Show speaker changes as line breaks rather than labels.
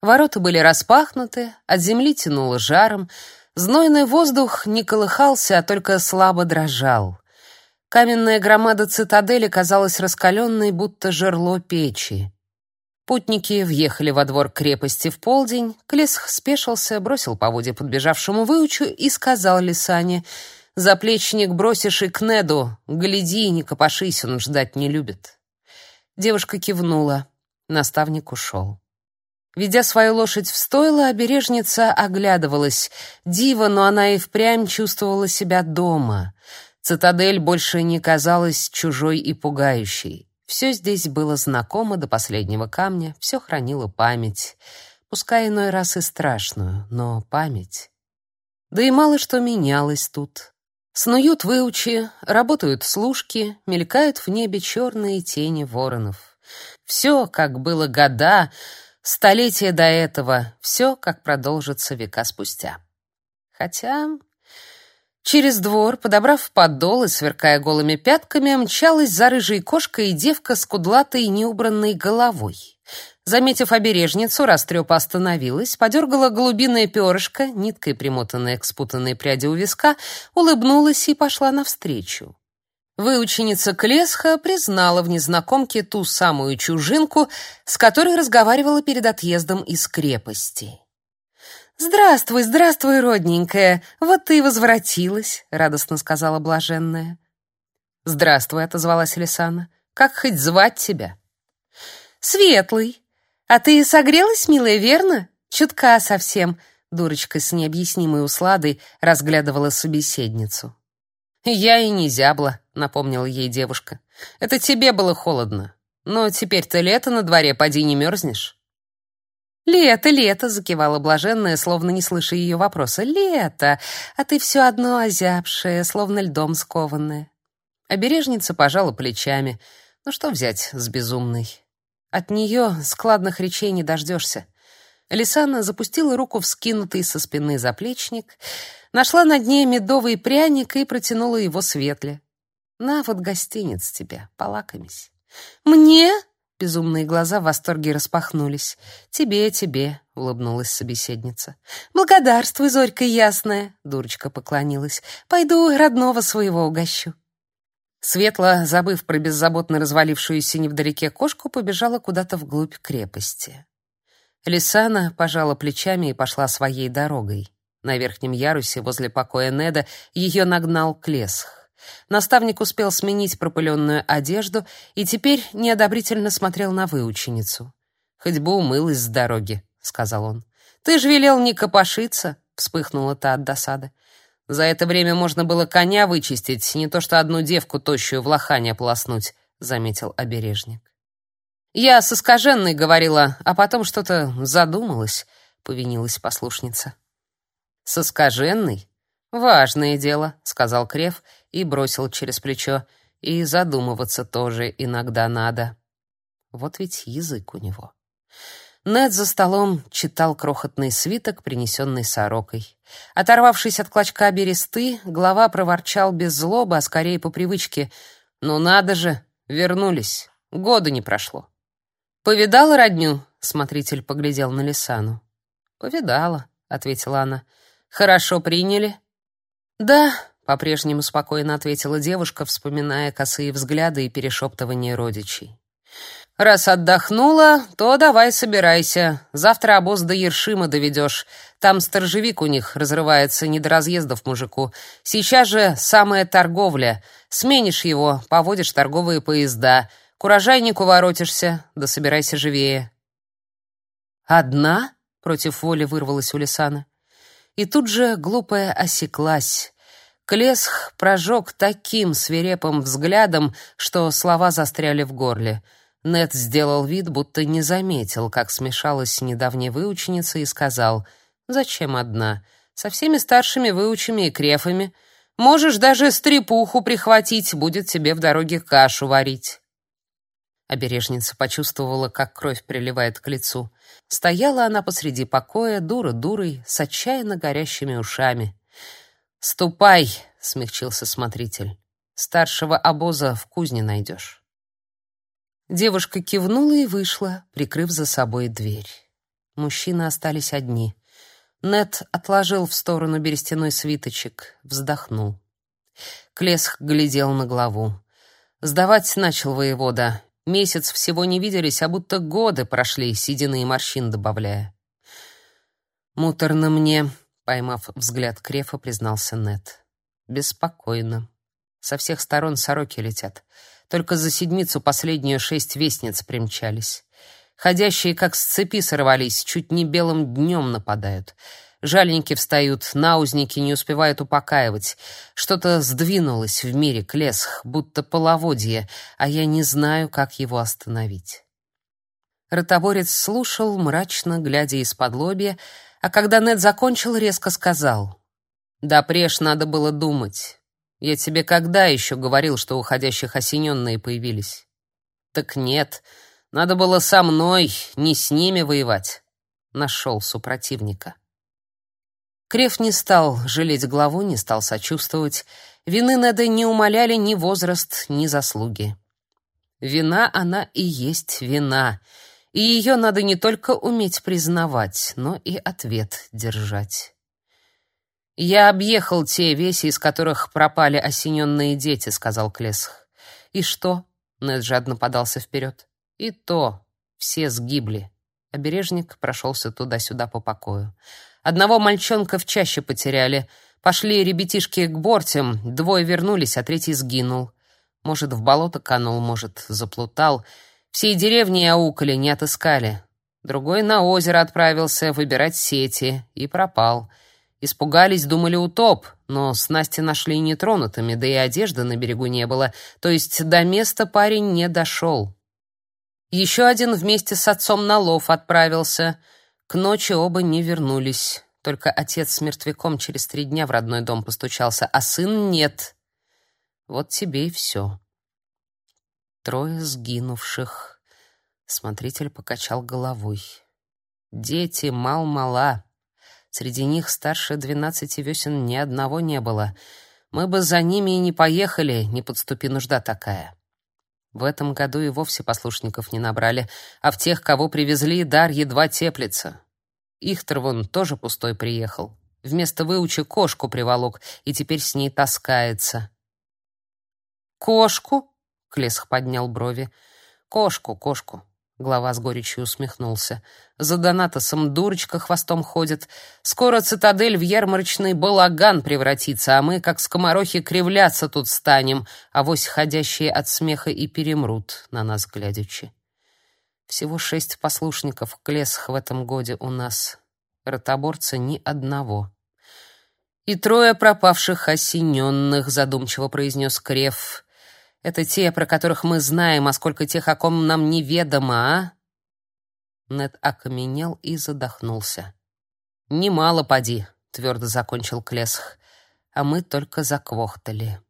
Ворота были распахнуты, от земли тянуло жаром, знойный воздух не колыхался, а только слабо дрожал. Каменная громада цитадели казалась раскаленной, будто жерло печи. Путники въехали во двор крепости в полдень. Клесх спешился, бросил поводья подбежавшему выучу и сказал Лисане, «Заплечник бросишь и к Неду. Гляди, не копошись, он ждать не любит». Девушка кивнула. Наставник ушел. Ведя свою лошадь в стойло, обережница оглядывалась. Дива, но она и впрямь чувствовала себя дома. Цитадель больше не казалась чужой и пугающей. Все здесь было знакомо до последнего камня, все хранило память, пускай иной раз и страшную, но память. Да и мало что менялось тут. Снуют выучи, работают служки, мелькают в небе черные тени воронов. Все, как было года, столетия до этого, все, как продолжится века спустя. Хотя Через двор, подобрав подол и сверкая голыми пятками, мчалась за рыжей кошкой девка с кудлатой неубранной головой. Заметив обережницу, растрепа остановилась, подергала голубиное перышко, ниткой примотанное к спутанной пряди у виска, улыбнулась и пошла навстречу. Выученица Клесха признала в незнакомке ту самую чужинку, с которой разговаривала перед отъездом из крепости. «Здравствуй, здравствуй, родненькая! Вот ты и возвратилась!» — радостно сказала блаженная. «Здравствуй», — отозвалась Лисана. «Как хоть звать тебя?» «Светлый. А ты согрелась, милая, верно? Чутка совсем». Дурочка с необъяснимой усладой разглядывала собеседницу. «Я и не зябла», — напомнила ей девушка. «Это тебе было холодно. Но теперь-то лето на дворе, поди не мерзнешь». «Лето, лето!» — закивала блаженная, словно не слыша ее вопроса. «Лето! А ты все одно озябшая, словно льдом скованная». Обережница пожала плечами. «Ну что взять с безумной?» От нее складных речей не дождешься. Лисана запустила руку в скинутый со спины заплечник, нашла на дне медовый пряник и протянула его светле. «На вот гостиниц тебе, полакомись». «Мне?» Безумные глаза в восторге распахнулись. «Тебе, тебе», — улыбнулась собеседница. «Благодарствуй, Зорька ясная», — дурочка поклонилась. «Пойду родного своего угощу». Светла, забыв про беззаботно развалившуюся невдалеке кошку, побежала куда-то вглубь крепости. Лисана пожала плечами и пошла своей дорогой. На верхнем ярусе возле покоя Неда ее нагнал Клесх. Наставник успел сменить пропыленную одежду и теперь неодобрительно смотрел на выученицу. «Хоть бы умылась с дороги», — сказал он. «Ты же велел не копошиться», — вспыхнула та от досады. «За это время можно было коня вычистить, не то что одну девку тощую в лохане ополоснуть», — заметил обережник. «Я с искаженной говорила, а потом что-то задумалась», — повинилась послушница. «С искаженной? Важное дело», — сказал Крев и бросил через плечо. И задумываться тоже иногда надо. Вот ведь язык у него. Нед за столом читал крохотный свиток, принесенный сорокой. Оторвавшись от клочка бересты, глава проворчал без злобы, а скорее по привычке. «Ну надо же, вернулись. Года не прошло». «Повидала родню?» — смотритель поглядел на Лисану. «Повидала», — ответила она. «Хорошо приняли?» «Да, по-прежнему спокойно ответила девушка, вспоминая косые взгляды и перешептывания родичей. Раз отдохнула, то давай собирайся. Завтра обоз до Ершима доведешь. Там сторожевик у них разрывается не до разъездов мужику. Сейчас же самая торговля. Сменишь его, поводишь торговые поезда. К урожайнику воротишься, да собирайся живее. Одна? Против воли вырвалась у Лисаны. И тут же глупая осеклась. Клесх прожег таким свирепым взглядом, что слова застряли в горле. Нед сделал вид, будто не заметил, как смешалась недавняя выученица, и сказал, «Зачем одна? Со всеми старшими выучами и крефами. Можешь даже стрепуху прихватить, будет тебе в дороге кашу варить». Обережница почувствовала, как кровь приливает к лицу. Стояла она посреди покоя, дура дурой, с отчаянно горящими ушами. «Ступай!» — смягчился смотритель. «Старшего обоза в кузне найдешь». Девушка кивнула и вышла, прикрыв за собой дверь. Мужчины остались одни. Нед отложил в сторону берестяной свиточек, вздохнул. Клесх глядел на главу. Сдавать начал воевода. Месяц всего не виделись, а будто годы прошли, седины и морщин добавляя. «Муторно мне», — поймав взгляд Крефа, признался Нед. «Беспокойно. Со всех сторон сороки летят. Только за седмицу последнюю шесть вестниц примчались. Ходящие как с цепи сорвались, чуть не белым днем нападают. Жальники встают, наузники не успевают упокаивать. Что-то сдвинулось в мире клесх, будто половодье, а я не знаю, как его остановить. Ротоборец слушал, мрачно глядя из-под лобья, а когда Нед закончил, резко сказал: "Да преж надо было думать. Я тебе когда еще говорил, что уходящих осененные появились? Так нет, надо было со мной, не с ними воевать. Нашел супротивника. Креф не стал жалеть главу, не стал сочувствовать. Вины Неда не умаляли ни возраст, ни заслуги. Вина она и есть вина, и ее надо не только уметь признавать, но и ответ держать. «Я объехал те веси, из которых пропали осененные дети», — сказал Клесх. «И что?» — Нед жадно подался вперед. «И то. Все сгибли». Обережник прошелся туда-сюда по покою. Одного мальчонка в чаще потеряли. Пошли ребятишки к бортям, двое вернулись, а третий сгинул. Может, в болото канул, может, заплутал. Всей деревни аукали, не отыскали. Другой на озеро отправился выбирать сети и пропал. Испугались, думали утоп, но снасти нашли нетронутыми, да и одежды на берегу не было, то есть до места парень не дошел. Еще один вместе с отцом на лов отправился. К ночи оба не вернулись. Только отец с мертвяком через три дня в родной дом постучался, а сын нет. Вот тебе и все. Трое сгинувших. Смотритель покачал головой. Дети мал-мала. Среди них старше двенадцати весен ни одного не было. Мы бы за ними и не поехали, не подступи нужда такая. В этом году и вовсе послушников не набрали, а в тех, кого привезли, дар едва теплится. Ихтер вон тоже пустой приехал. Вместо выучи кошку приволок и теперь с ней таскается. «Кошку?» — Клесх поднял брови. «Кошку, кошку. Глава с горечью усмехнулся. За Донатосом дурочка хвостом ходит. Скоро цитадель в ярмарочный балаган превратится, а мы, как скоморохи, кривляться тут станем, а вось ходящие от смеха и перемрут на нас глядячи. Всего шесть послушников клесх в этом годе у нас. Ротоборца ни одного. И трое пропавших осененных, задумчиво произнес Креф. Это те, про которых мы знаем, а сколько тех, о ком нам неведомо, а? Нед окаменел и задохнулся. Немало поди, твердо закончил Клесх. А мы только заквохтали.